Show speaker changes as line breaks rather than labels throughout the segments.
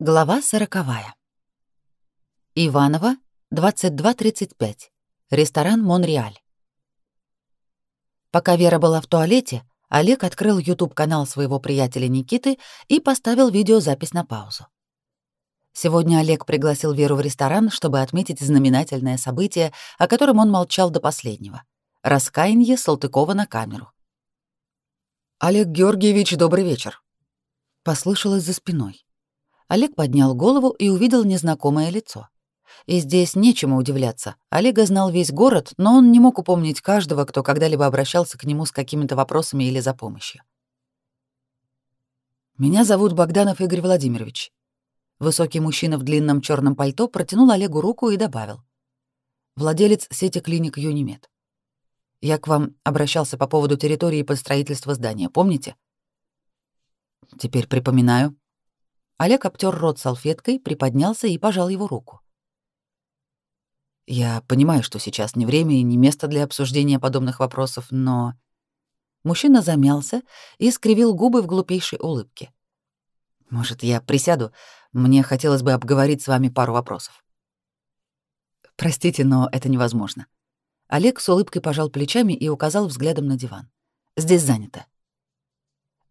Глава сороковая. Иванова, 22.35. Ресторан «Монреаль». Пока Вера была в туалете, Олег открыл YouTube-канал своего приятеля Никиты и поставил видеозапись на паузу. Сегодня Олег пригласил Веру в ресторан, чтобы отметить знаменательное событие, о котором он молчал до последнего — раскаяние Салтыкова на камеру. «Олег Георгиевич, добрый вечер», — послышалось за спиной. Олег поднял голову и увидел незнакомое лицо. И здесь нечему удивляться. Олега знал весь город, но он не мог упомнить каждого, кто когда-либо обращался к нему с какими-то вопросами или за помощью. «Меня зовут Богданов Игорь Владимирович». Высокий мужчина в длинном черном пальто протянул Олегу руку и добавил. «Владелец сети клиник Юнимед. Я к вам обращался по поводу территории под строительство здания, помните?» «Теперь припоминаю», Олег обтер рот салфеткой, приподнялся и пожал его руку. «Я понимаю, что сейчас не время и не место для обсуждения подобных вопросов, но...» Мужчина замялся и скривил губы в глупейшей улыбке. «Может, я присяду? Мне хотелось бы обговорить с вами пару вопросов». «Простите, но это невозможно». Олег с улыбкой пожал плечами и указал взглядом на диван. «Здесь занято»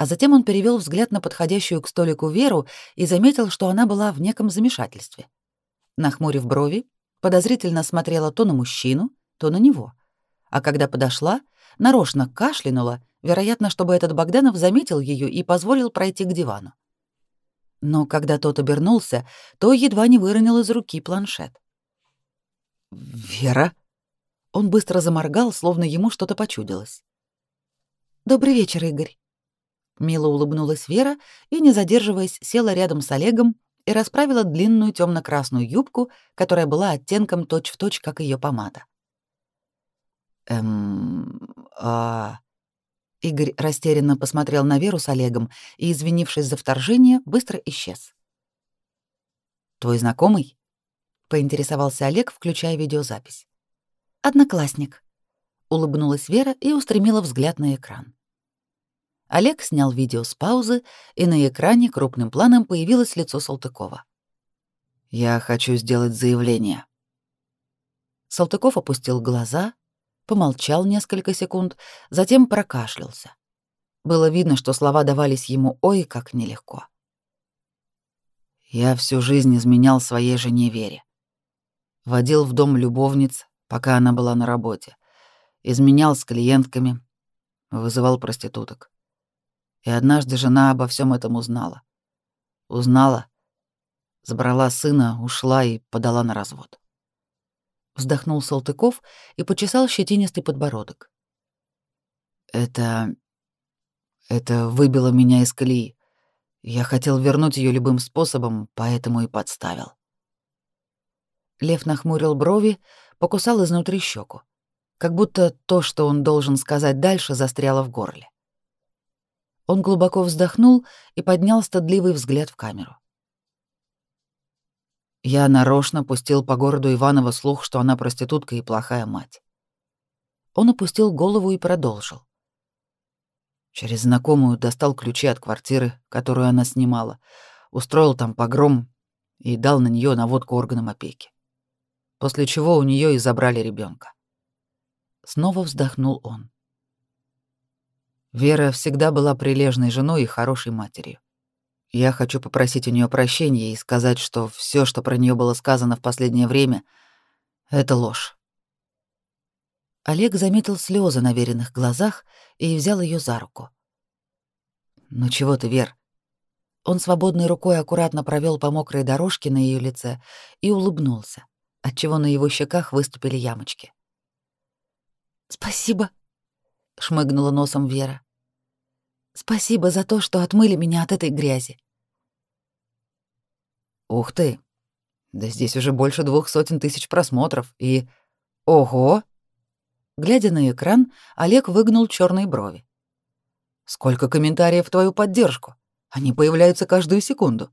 а затем он перевел взгляд на подходящую к столику Веру и заметил, что она была в неком замешательстве. Нахмурив брови, подозрительно смотрела то на мужчину, то на него. А когда подошла, нарочно кашлянула, вероятно, чтобы этот Богданов заметил ее и позволил пройти к дивану. Но когда тот обернулся, то едва не выронил из руки планшет. «Вера?» Он быстро заморгал, словно ему что-то почудилось. «Добрый вечер, Игорь». Мило улыбнулась Вера и, не задерживаясь, села рядом с Олегом и расправила длинную темно-красную юбку, которая была оттенком точь-в-точь, точь, как ее помада. «Эм... а...» Игорь растерянно посмотрел на Веру с Олегом и, извинившись за вторжение, быстро исчез. «Твой знакомый?» — поинтересовался Олег, включая видеозапись. «Одноклассник», — улыбнулась Вера и устремила взгляд на экран. Олег снял видео с паузы, и на экране крупным планом появилось лицо Салтыкова. «Я хочу сделать заявление». Салтыков опустил глаза, помолчал несколько секунд, затем прокашлялся. Было видно, что слова давались ему ой как нелегко. Я всю жизнь изменял своей жене Вере. Водил в дом любовниц, пока она была на работе. Изменял с клиентками, вызывал проституток. И однажды жена обо всем этом узнала. Узнала, забрала сына, ушла и подала на развод. Вздохнул Салтыков и почесал щетинистый подбородок. Это... это выбило меня из колеи. Я хотел вернуть ее любым способом, поэтому и подставил. Лев нахмурил брови, покусал изнутри щеку, как будто то, что он должен сказать дальше, застряло в горле. Он глубоко вздохнул и поднял стыдливый взгляд в камеру. Я нарочно пустил по городу Иванова слух, что она проститутка и плохая мать. Он опустил голову и продолжил. Через знакомую достал ключи от квартиры, которую она снимала, устроил там погром и дал на нее наводку органам опеки. После чего у нее и забрали ребенка. Снова вздохнул он. Вера всегда была прилежной женой и хорошей матерью. Я хочу попросить у нее прощения и сказать, что все, что про нее было сказано в последнее время, это ложь. Олег заметил слезы на веренных глазах и взял ее за руку. «Ну чего ты, Вер?» Он свободной рукой аккуратно провел по мокрой дорожке на ее лице и улыбнулся, отчего на его щеках выступили ямочки. «Спасибо», шмыгнула носом Вера. Спасибо за то, что отмыли меня от этой грязи. Ух ты. Да здесь уже больше двух сотен тысяч просмотров и ого. Глядя на экран, Олег выгнул черные брови. Сколько комментариев в твою поддержку? Они появляются каждую секунду.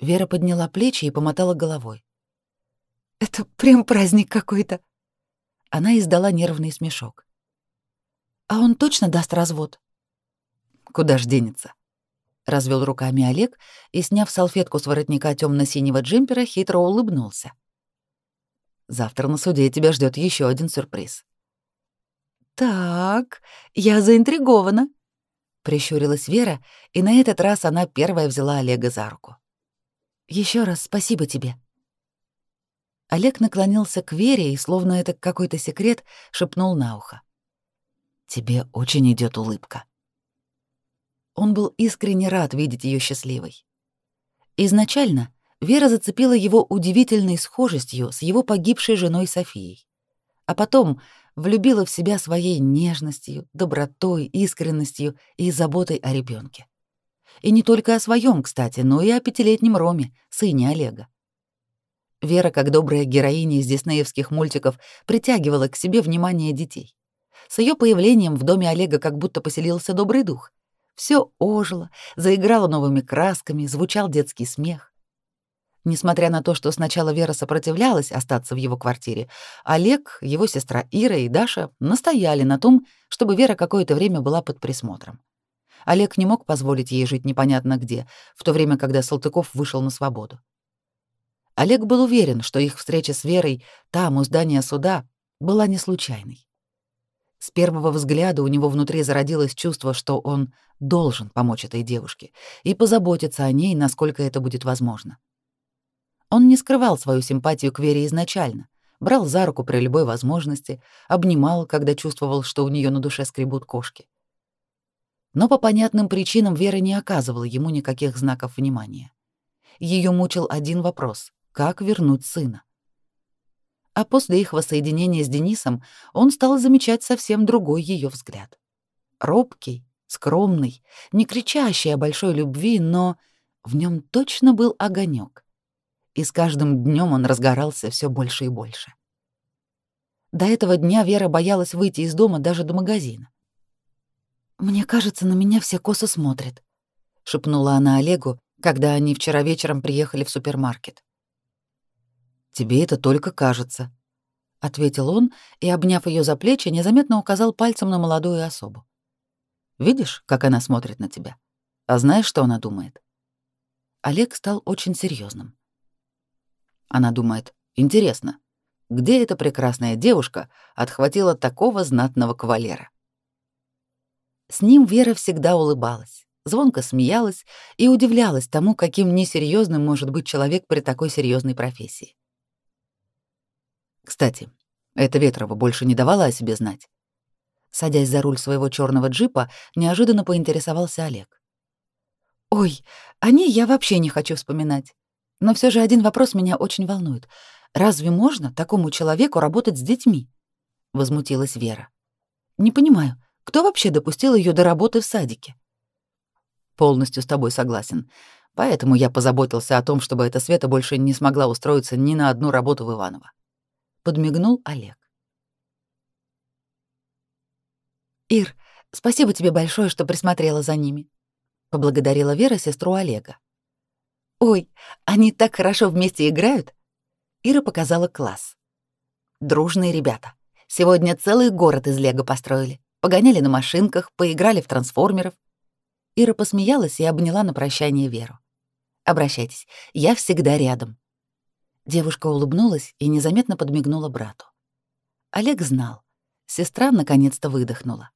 Вера подняла плечи и помотала головой. Это прям праздник какой-то. Она издала нервный смешок. А он точно даст развод? Куда ж денется? развел руками Олег и, сняв салфетку с воротника темно-синего джемпера, хитро улыбнулся. Завтра на суде тебя ждет еще один сюрприз. Так, я заинтригована, прищурилась Вера, и на этот раз она первая взяла Олега за руку. Еще раз спасибо тебе. Олег наклонился к Вере и, словно это какой-то секрет, шепнул на ухо. Тебе очень идет улыбка. Он был искренне рад видеть ее счастливой. Изначально Вера зацепила его удивительной схожестью с его погибшей женой Софией. А потом влюбила в себя своей нежностью, добротой, искренностью и заботой о ребенке. И не только о своем, кстати, но и о пятилетнем Роме, сыне Олега. Вера, как добрая героиня из диснеевских мультиков, притягивала к себе внимание детей. С ее появлением в доме Олега как будто поселился добрый дух. Все ожило, заиграло новыми красками, звучал детский смех. Несмотря на то, что сначала Вера сопротивлялась остаться в его квартире, Олег, его сестра Ира и Даша настояли на том, чтобы Вера какое-то время была под присмотром. Олег не мог позволить ей жить непонятно где, в то время, когда Салтыков вышел на свободу. Олег был уверен, что их встреча с Верой там, у здания суда, была не случайной. С первого взгляда у него внутри зародилось чувство, что он должен помочь этой девушке и позаботиться о ней, насколько это будет возможно. Он не скрывал свою симпатию к Вере изначально, брал за руку при любой возможности, обнимал, когда чувствовал, что у нее на душе скребут кошки. Но по понятным причинам Вера не оказывала ему никаких знаков внимания. Ее мучил один вопрос — как вернуть сына? А после их воссоединения с Денисом он стал замечать совсем другой ее взгляд. Робкий, скромный, не кричащий о большой любви, но в нем точно был огонек и с каждым днем он разгорался все больше и больше. До этого дня Вера боялась выйти из дома даже до магазина. «Мне кажется, на меня все косо смотрят», — шепнула она Олегу, когда они вчера вечером приехали в супермаркет. «Тебе это только кажется», — ответил он и, обняв ее за плечи, незаметно указал пальцем на молодую особу. «Видишь, как она смотрит на тебя? А знаешь, что она думает?» Олег стал очень серьезным. Она думает, интересно, где эта прекрасная девушка отхватила такого знатного кавалера? С ним Вера всегда улыбалась, звонко смеялась и удивлялась тому, каким несерьезным может быть человек при такой серьезной профессии. Кстати, эта Ветрова больше не давала о себе знать. Садясь за руль своего черного джипа, неожиданно поинтересовался Олег. «Ой, о ней я вообще не хочу вспоминать. Но все же один вопрос меня очень волнует. Разве можно такому человеку работать с детьми? возмутилась Вера. Не понимаю, кто вообще допустил ее до работы в садике? Полностью с тобой согласен. Поэтому я позаботился о том, чтобы эта Света больше не смогла устроиться ни на одну работу в Иваново. Подмигнул Олег. Ир, спасибо тебе большое, что присмотрела за ними. Поблагодарила Вера сестру Олега. «Ой, они так хорошо вместе играют!» Ира показала класс. «Дружные ребята. Сегодня целый город из лего построили. Погоняли на машинках, поиграли в трансформеров». Ира посмеялась и обняла на прощание Веру. «Обращайтесь, я всегда рядом». Девушка улыбнулась и незаметно подмигнула брату. Олег знал. Сестра наконец-то выдохнула.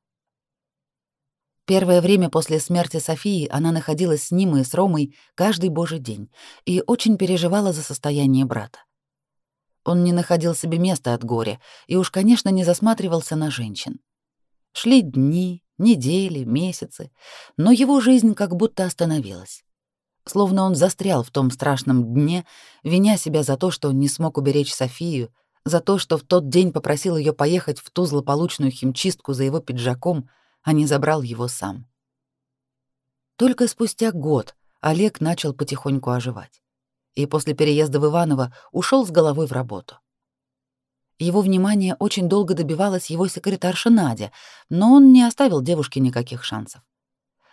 Первое время после смерти Софии она находилась с ним и с Ромой каждый божий день и очень переживала за состояние брата. Он не находил себе места от горя и уж, конечно, не засматривался на женщин. Шли дни, недели, месяцы, но его жизнь как будто остановилась. Словно он застрял в том страшном дне, виня себя за то, что не смог уберечь Софию, за то, что в тот день попросил ее поехать в ту злополучную химчистку за его пиджаком — а не забрал его сам. Только спустя год Олег начал потихоньку оживать и после переезда в Иваново ушел с головой в работу. Его внимание очень долго добивалась его секретарша Надя, но он не оставил девушке никаких шансов.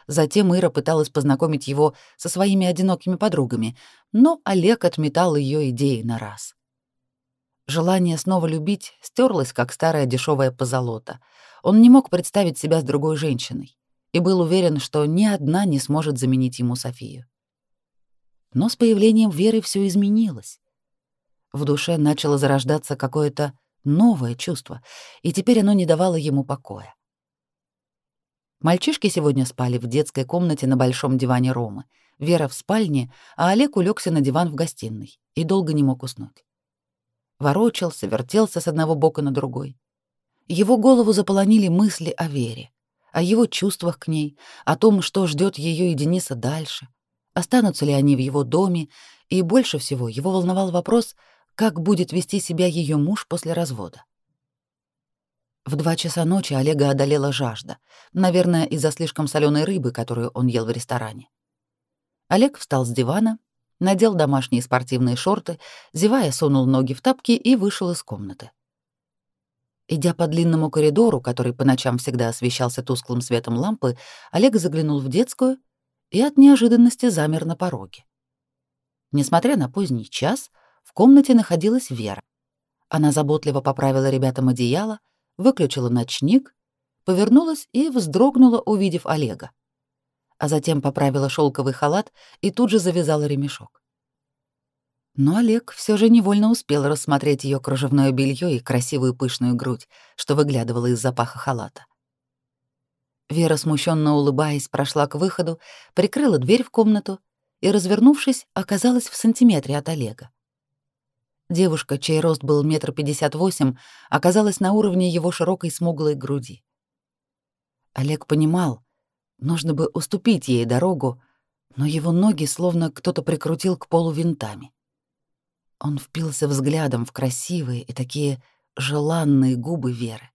Затем Ира пыталась познакомить его со своими одинокими подругами, но Олег отметал ее идеи на раз. Желание снова любить стерлось, как старая дешевая позолота — он не мог представить себя с другой женщиной. и был уверен, что ни одна не сможет заменить ему Софию. Но с появлением Веры все изменилось. В душе начало зарождаться какое-то новое чувство, и теперь оно не давало ему покоя. Мальчишки сегодня спали в детской комнате на большом диване Ромы, Вера в спальне, а Олег улегся на диван в гостиной и долго не мог уснуть. Ворочался, вертелся с одного бока на другой. Его голову заполонили мысли о Вере, о его чувствах к ней, о том, что ждет ее и Дениса дальше, останутся ли они в его доме, и больше всего его волновал вопрос, как будет вести себя ее муж после развода. В два часа ночи Олега одолела жажда, наверное, из-за слишком соленой рыбы, которую он ел в ресторане. Олег встал с дивана, надел домашние спортивные шорты, зевая, сунул ноги в тапки и вышел из комнаты. Идя по длинному коридору, который по ночам всегда освещался тусклым светом лампы, Олег заглянул в детскую и от неожиданности замер на пороге. Несмотря на поздний час, в комнате находилась Вера. Она заботливо поправила ребятам одеяло, выключила ночник, повернулась и вздрогнула, увидев Олега. А затем поправила шелковый халат и тут же завязала ремешок. Но Олег все же невольно успел рассмотреть ее кружевное белье и красивую пышную грудь, что выглядывала из запаха халата. Вера, смущенно улыбаясь, прошла к выходу, прикрыла дверь в комнату и, развернувшись, оказалась в сантиметре от Олега. Девушка, чей рост был метр пятьдесят восемь, оказалась на уровне его широкой смуглой груди. Олег понимал, нужно бы уступить ей дорогу, но его ноги словно кто-то прикрутил к полу винтами. Он впился взглядом в красивые и такие желанные губы Веры.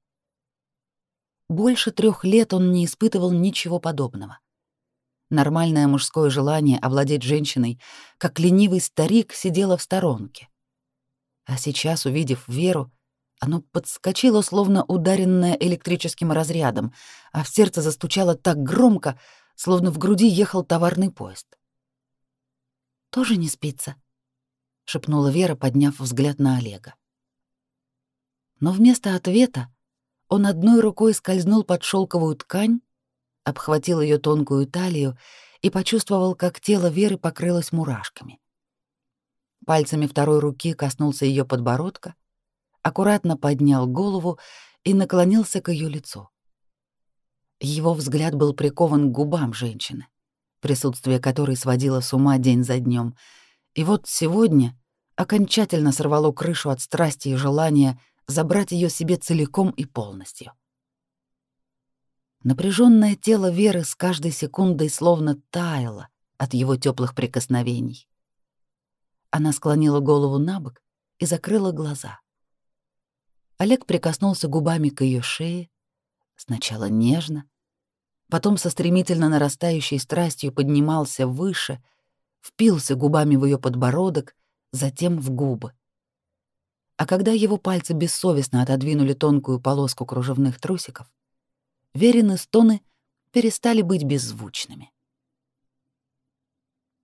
Больше трех лет он не испытывал ничего подобного. Нормальное мужское желание овладеть женщиной, как ленивый старик, сидело в сторонке. А сейчас, увидев Веру, оно подскочило, словно ударенное электрическим разрядом, а в сердце застучало так громко, словно в груди ехал товарный поезд. «Тоже не спится?» — шепнула Вера, подняв взгляд на Олега. Но вместо ответа он одной рукой скользнул под шелковую ткань, обхватил ее тонкую талию и почувствовал, как тело Веры покрылось мурашками. Пальцами второй руки коснулся ее подбородка, аккуратно поднял голову и наклонился к ее лицу. Его взгляд был прикован к губам женщины, присутствие которой сводило с ума день за днем. И вот сегодня окончательно сорвало крышу от страсти и желания забрать ее себе целиком и полностью. Напряженное тело Веры с каждой секундой словно таяло от его теплых прикосновений. Она склонила голову на бок и закрыла глаза. Олег прикоснулся губами к ее шее, сначала нежно, потом со стремительно нарастающей страстью поднимался выше, впился губами в ее подбородок, затем в губы. А когда его пальцы бессовестно отодвинули тонкую полоску кружевных трусиков, верены стоны перестали быть беззвучными.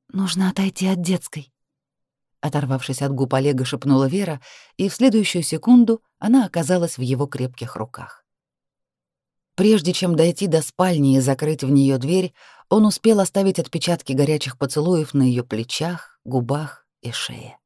«Нужно отойти от детской», Оторвавшись от губ Олега, шепнула Вера, и в следующую секунду она оказалась в его крепких руках. Прежде чем дойти до спальни и закрыть в нее дверь, он успел оставить отпечатки горячих поцелуев на ее плечах, губах и шее.